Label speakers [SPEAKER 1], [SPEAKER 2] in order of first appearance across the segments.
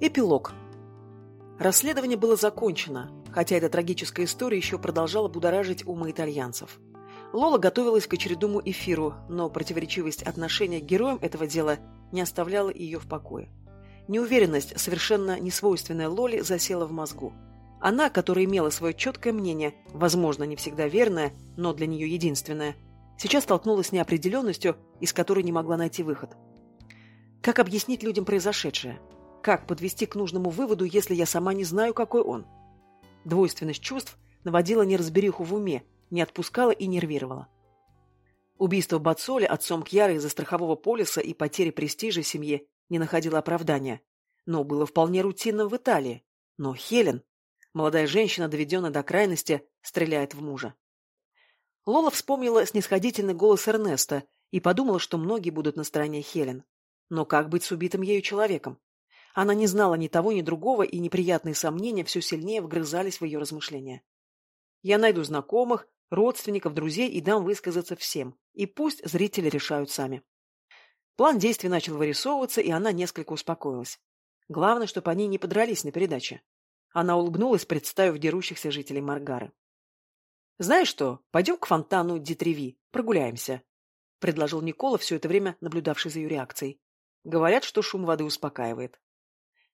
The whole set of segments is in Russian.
[SPEAKER 1] Эпилог. Расследование было закончено, хотя эта трагическая история еще продолжала будоражить умы итальянцев. Лола готовилась к очередному эфиру, но противоречивость отношения к героям этого дела не оставляла ее в покое. Неуверенность, совершенно несвойственная Лоле, засела в мозгу. Она, которая имела свое четкое мнение, возможно, не всегда верное, но для нее единственное, сейчас столкнулась с неопределенностью, из которой не могла найти выход. Как объяснить людям произошедшее? Как подвести к нужному выводу, если я сама не знаю, какой он? Двойственность чувств наводила неразбериху в уме, не отпускала и нервировала. Убийство Бацоли отцом Кьяры из-за страхового полиса и потери престижа семье не находило оправдания, но было вполне рутинным в Италии. Но Хелен, молодая женщина, доведенная до крайности, стреляет в мужа. Лола вспомнила снисходительный голос Эрнеста и подумала, что многие будут на стороне Хелен. Но как быть с убитым ею человеком? Она не знала ни того, ни другого, и неприятные сомнения все сильнее вгрызались в ее размышления. Я найду знакомых, родственников, друзей и дам высказаться всем. И пусть зрители решают сами. План действий начал вырисовываться, и она несколько успокоилась. Главное, чтобы они не подрались на передаче. Она улыбнулась, представив дерущихся жителей Маргары. «Знаешь что, пойдем к фонтану Дитреви, прогуляемся», — предложил Никола, все это время наблюдавший за ее реакцией. Говорят, что шум воды успокаивает.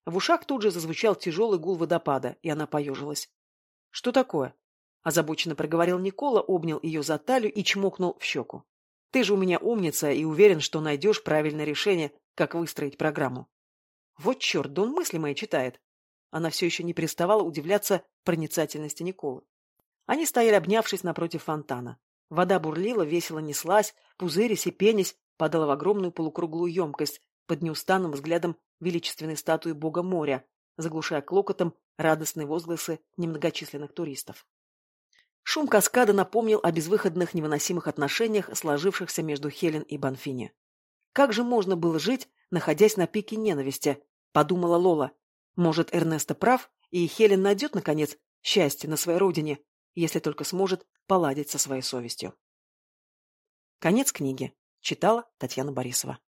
[SPEAKER 1] В ушах тут же зазвучал тяжелый гул водопада, и она поежилась. — Что такое? — озабоченно проговорил Никола, обнял ее за талию и чмокнул в щеку. — Ты же у меня умница и уверен, что найдешь правильное решение, как выстроить программу. Вот черт, да он мысли мои читает. Она все еще не переставала удивляться проницательности Николы. Они стояли, обнявшись напротив фонтана. Вода бурлила, весело неслась, пузырясь и пенясь, падала в огромную полукруглую емкость под неустанным взглядом величественной статуи бога моря, заглушая клокотом радостные возгласы немногочисленных туристов. Шум каскада напомнил о безвыходных невыносимых отношениях, сложившихся между Хелен и Банфини. Как же можно было жить, находясь на пике ненависти, подумала Лола. Может, Эрнесто прав, и Хелен найдет, наконец, счастье на своей родине, если только сможет поладить со своей совестью. Конец книги. Читала Татьяна Борисова.